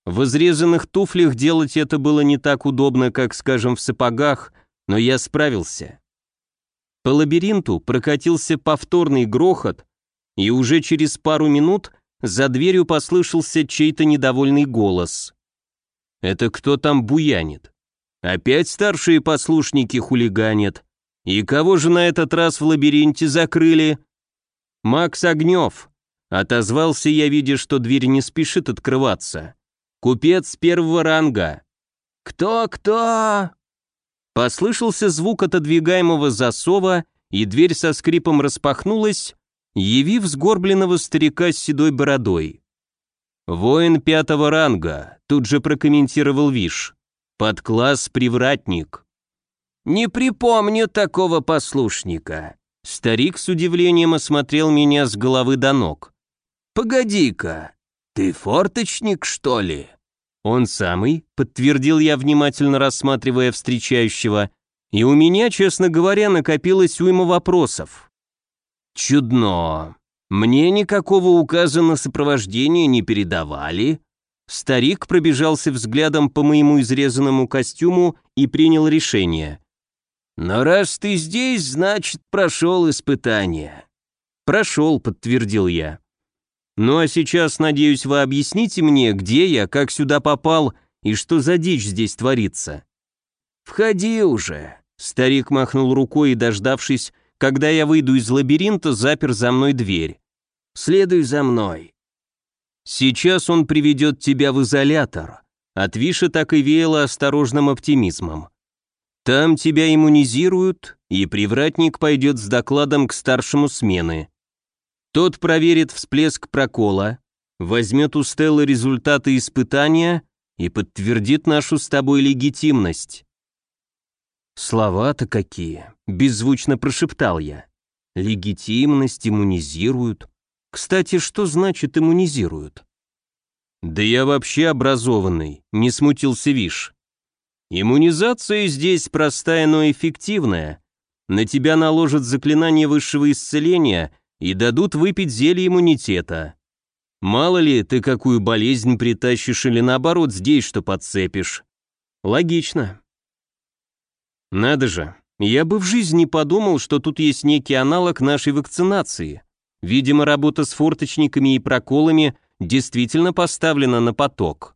В изрезанных туфлях делать это было не так удобно, как, скажем, в сапогах, но я справился. По лабиринту прокатился повторный грохот, и уже через пару минут за дверью послышался чей-то недовольный голос. «Это кто там буянит? Опять старшие послушники хулиганят? И кого же на этот раз в лабиринте закрыли?» «Макс Огнев», — отозвался я, видя, что дверь не спешит открываться. «Купец первого ранга». «Кто-кто?» Послышался звук отодвигаемого засова, и дверь со скрипом распахнулась, явив сгорбленного старика с седой бородой. «Воин пятого ранга», — тут же прокомментировал Виш. «Подкласс привратник». «Не припомню такого послушника», Старик с удивлением осмотрел меня с головы до ног. «Погоди-ка, ты форточник, что ли?» «Он самый», — подтвердил я, внимательно рассматривая встречающего, и у меня, честно говоря, накопилось уйма вопросов. «Чудно. Мне никакого указа на сопровождение не передавали». Старик пробежался взглядом по моему изрезанному костюму и принял решение. Но раз ты здесь, значит, прошел испытание. Прошел, подтвердил я. Ну а сейчас, надеюсь, вы объясните мне, где я, как сюда попал и что за дичь здесь творится. Входи уже. Старик махнул рукой и, дождавшись, когда я выйду из лабиринта, запер за мной дверь. Следуй за мной. Сейчас он приведет тебя в изолятор. От Виши так и веяло осторожным оптимизмом. Там тебя иммунизируют, и привратник пойдет с докладом к старшему смены. Тот проверит всплеск прокола, возьмет у Стеллы результаты испытания и подтвердит нашу с тобой легитимность. Слова-то какие, беззвучно прошептал я. Легитимность иммунизируют. Кстати, что значит иммунизируют? Да я вообще образованный, не смутился Виш. Иммунизация здесь простая, но эффективная. На тебя наложат заклинание высшего исцеления и дадут выпить зелье иммунитета. Мало ли, ты какую болезнь притащишь или наоборот здесь что подцепишь. Логично. Надо же, я бы в жизни не подумал, что тут есть некий аналог нашей вакцинации. Видимо, работа с форточниками и проколами действительно поставлена на поток.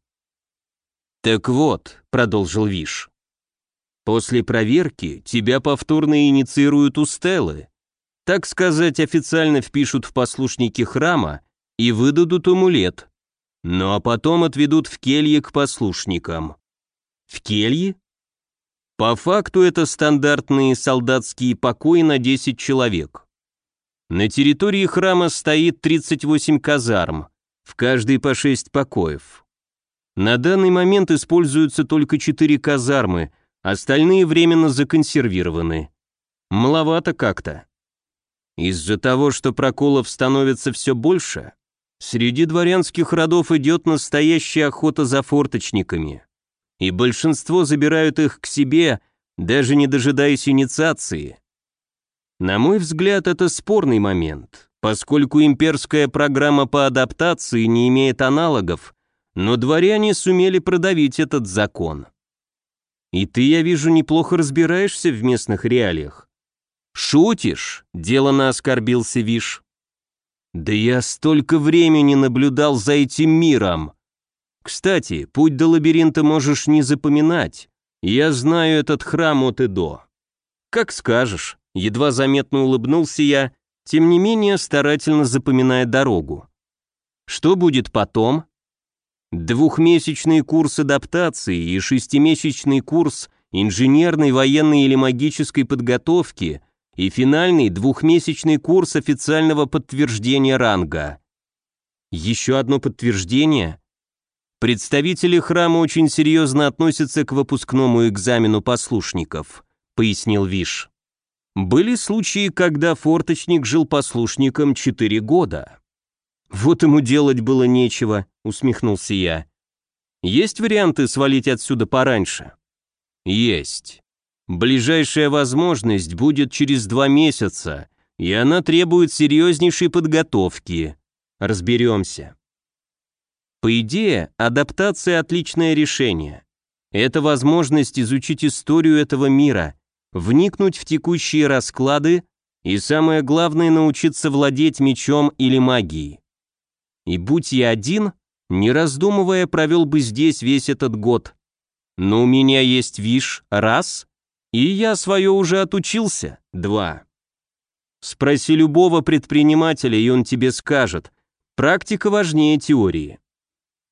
«Так вот», — продолжил Виш, — «после проверки тебя повторно инициируют у Стеллы. Так сказать, официально впишут в послушники храма и выдадут амулет. Ну а потом отведут в келье к послушникам». «В келье?» По факту это стандартные солдатские покои на 10 человек. На территории храма стоит 38 казарм, в каждой по 6 покоев. На данный момент используются только 4 казармы, остальные временно законсервированы. Маловато как-то. Из-за того, что проколов становится все больше, среди дворянских родов идет настоящая охота за форточниками и большинство забирают их к себе, даже не дожидаясь инициации. На мой взгляд, это спорный момент, поскольку имперская программа по адаптации не имеет аналогов, но дворяне сумели продавить этот закон. И ты, я вижу, неплохо разбираешься в местных реалиях. Шутишь? Делано оскорбился Виш. Да я столько времени наблюдал за этим миром. Кстати, путь до лабиринта можешь не запоминать. Я знаю этот храм от и до. Как скажешь, едва заметно улыбнулся я, тем не менее старательно запоминая дорогу. Что будет потом? Двухмесячный курс адаптации и шестимесячный курс инженерной, военной или магической подготовки и финальный двухмесячный курс официального подтверждения ранга. Еще одно подтверждение? Представители храма очень серьезно относятся к выпускному экзамену послушников, пояснил Виш. Были случаи, когда форточник жил послушником 4 года. Вот ему делать было нечего, усмехнулся я. Есть варианты свалить отсюда пораньше? Есть. Ближайшая возможность будет через два месяца, и она требует серьезнейшей подготовки. Разберемся. По идее, адаптация – отличное решение. Это возможность изучить историю этого мира, вникнуть в текущие расклады и, самое главное, научиться владеть мечом или магией. И будь я один, не раздумывая, провел бы здесь весь этот год. Но у меня есть виш, раз, и я свое уже отучился, два. Спроси любого предпринимателя, и он тебе скажет, практика важнее теории.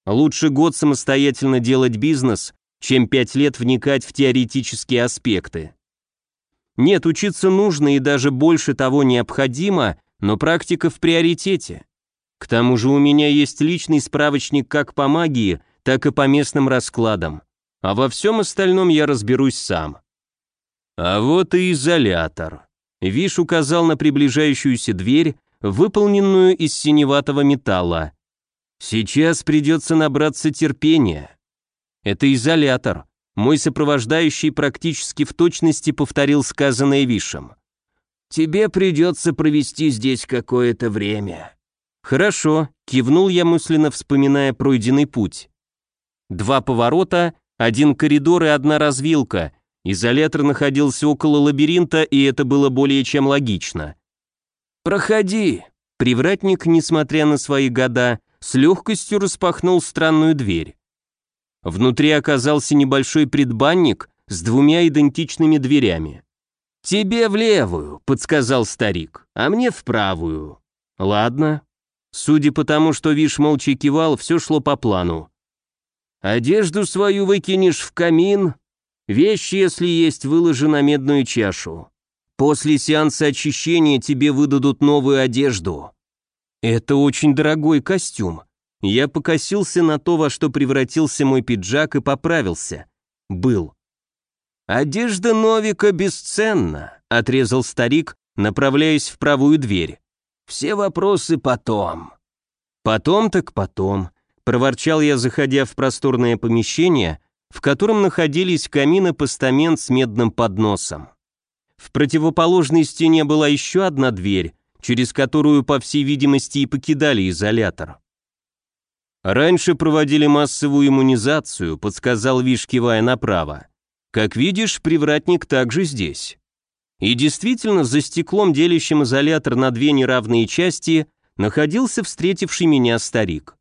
Лучше год самостоятельно делать бизнес, чем пять лет вникать в теоретические аспекты. Нет, учиться нужно и даже больше того необходимо, но практика в приоритете. К тому же у меня есть личный справочник как по магии, так и по местным раскладам. А во всем остальном я разберусь сам. А вот и изолятор. Виш указал на приближающуюся дверь, выполненную из синеватого металла. Сейчас придется набраться терпения. Это изолятор. Мой сопровождающий практически в точности повторил сказанное Вишем. Тебе придется провести здесь какое-то время. Хорошо, кивнул я мысленно, вспоминая пройденный путь. Два поворота, один коридор и одна развилка. Изолятор находился около лабиринта, и это было более чем логично. «Проходи!» Привратник, несмотря на свои года, с легкостью распахнул странную дверь. Внутри оказался небольшой предбанник с двумя идентичными дверями. «Тебе в левую», — подсказал старик, — «а мне в правую». «Ладно». Судя по тому, что Виш молча кивал, все шло по плану. «Одежду свою выкинешь в камин, вещи, если есть, выложи на медную чашу. После сеанса очищения тебе выдадут новую одежду. Это очень дорогой костюм. Я покосился на то, во что превратился мой пиджак и поправился. Был. «Одежда Новика бесценна», — отрезал старик, направляясь в правую дверь. «Все вопросы потом». «Потом так потом», — проворчал я, заходя в просторное помещение, в котором находились камин и постамент с медным подносом. В противоположной стене была еще одна дверь, через которую, по всей видимости, и покидали изолятор. «Раньше проводили массовую иммунизацию», — подсказал Виш, кивая направо. «Как видишь, привратник также здесь». И действительно, за стеклом, делящим изолятор на две неравные части, находился встретивший меня старик.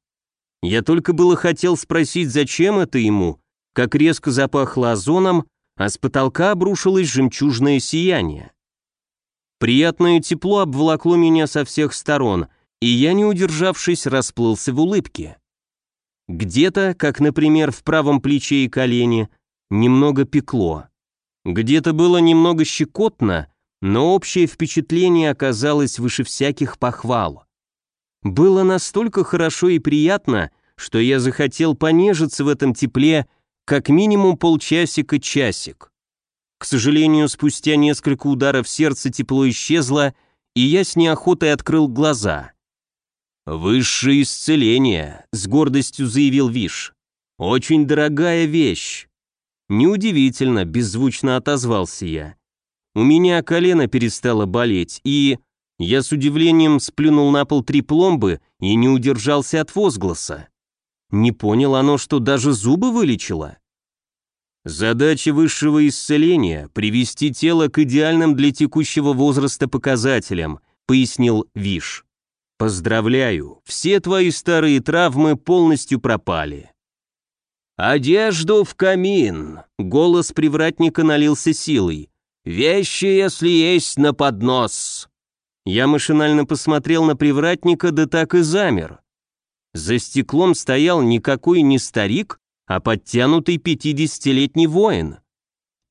Я только было хотел спросить, зачем это ему, как резко запахло озоном, а с потолка обрушилось жемчужное сияние. Приятное тепло обволокло меня со всех сторон, и я, не удержавшись, расплылся в улыбке. Где-то, как, например, в правом плече и колене, немного пекло. Где-то было немного щекотно, но общее впечатление оказалось выше всяких похвал. Было настолько хорошо и приятно, что я захотел понежиться в этом тепле как минимум полчасика-часик. К сожалению, спустя несколько ударов сердца тепло исчезло, и я с неохотой открыл глаза. «Высшее исцеление», — с гордостью заявил Виш. «Очень дорогая вещь». Неудивительно, беззвучно отозвался я. У меня колено перестало болеть, и... Я с удивлением сплюнул на пол три пломбы и не удержался от возгласа. Не понял оно, что даже зубы вылечило. Задача высшего исцеления – привести тело к идеальным для текущего возраста показателям, пояснил Виш. Поздравляю, все твои старые травмы полностью пропали. «Одежду в камин!» — голос привратника налился силой. «Вещи, если есть, на поднос!» Я машинально посмотрел на привратника, да так и замер. За стеклом стоял никакой не старик, а подтянутый пятидесятилетний воин.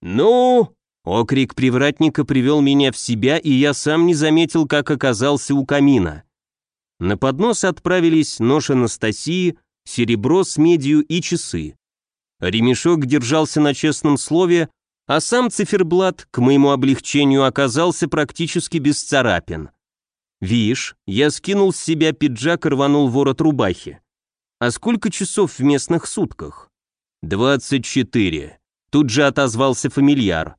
«Ну!» — окрик привратника привел меня в себя, и я сам не заметил, как оказался у камина. На поднос отправились нож Анастасии, серебро с медью и часы. Ремешок держался на честном слове, а сам циферблат, к моему облегчению, оказался практически без царапин. Вишь, я скинул с себя пиджак и рванул ворот рубахи. А сколько часов в местных сутках? «Двадцать четыре», — тут же отозвался фамильяр.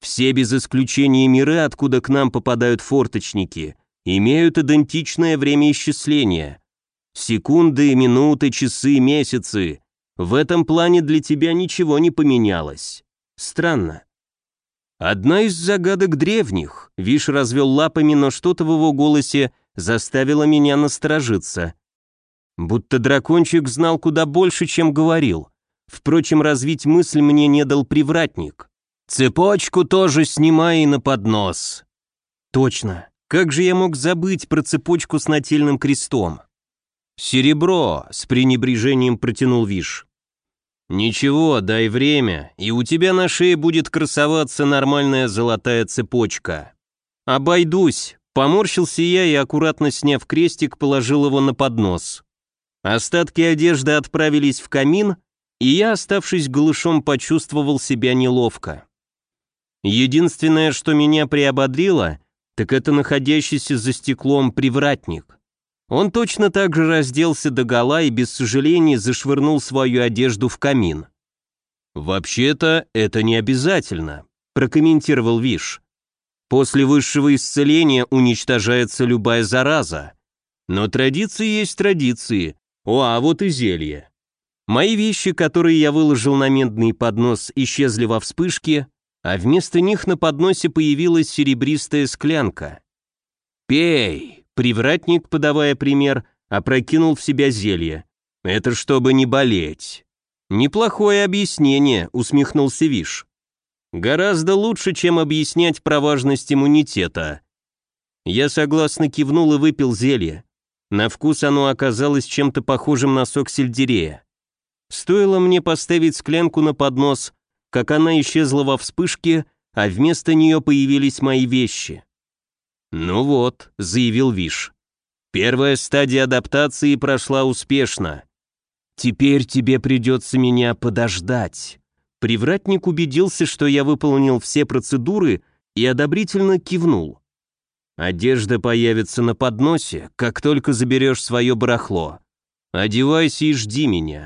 «Все без исключения миры, откуда к нам попадают форточники, имеют идентичное время исчисления. Секунды, минуты, часы, месяцы. В этом плане для тебя ничего не поменялось. Странно». «Одна из загадок древних», — Виш развел лапами, но что-то в его голосе заставило меня насторожиться. Будто дракончик знал куда больше, чем говорил. Впрочем, развить мысль мне не дал привратник. «Цепочку тоже снимай на поднос». «Точно. Как же я мог забыть про цепочку с нательным крестом?» «Серебро», — с пренебрежением протянул Виш. «Ничего, дай время, и у тебя на шее будет красоваться нормальная золотая цепочка». «Обойдусь», — поморщился я и, аккуратно сняв крестик, положил его на поднос. Остатки одежды отправились в камин, и я, оставшись голышом, почувствовал себя неловко. Единственное, что меня приободрило, так это находящийся за стеклом привратник. Он точно так же разделся догола и без сожаления зашвырнул свою одежду в камин. «Вообще-то это не обязательно», – прокомментировал Виш. «После высшего исцеления уничтожается любая зараза. Но традиции есть традиции, о, а вот и зелье. Мои вещи, которые я выложил на медный поднос, исчезли во вспышке, а вместо них на подносе появилась серебристая склянка. «Пей!» — привратник, подавая пример, опрокинул в себя зелье. «Это чтобы не болеть». «Неплохое объяснение», — усмехнулся Виш. «Гораздо лучше, чем объяснять про важность иммунитета». Я согласно кивнул и выпил зелье. На вкус оно оказалось чем-то похожим на сок сельдерея. Стоило мне поставить склянку на поднос, как она исчезла во вспышке, а вместо нее появились мои вещи. «Ну вот», — заявил Виш, — «первая стадия адаптации прошла успешно. Теперь тебе придется меня подождать». Привратник убедился, что я выполнил все процедуры и одобрительно кивнул. Одежда появится на подносе, как только заберешь свое барахло. Одевайся и жди меня.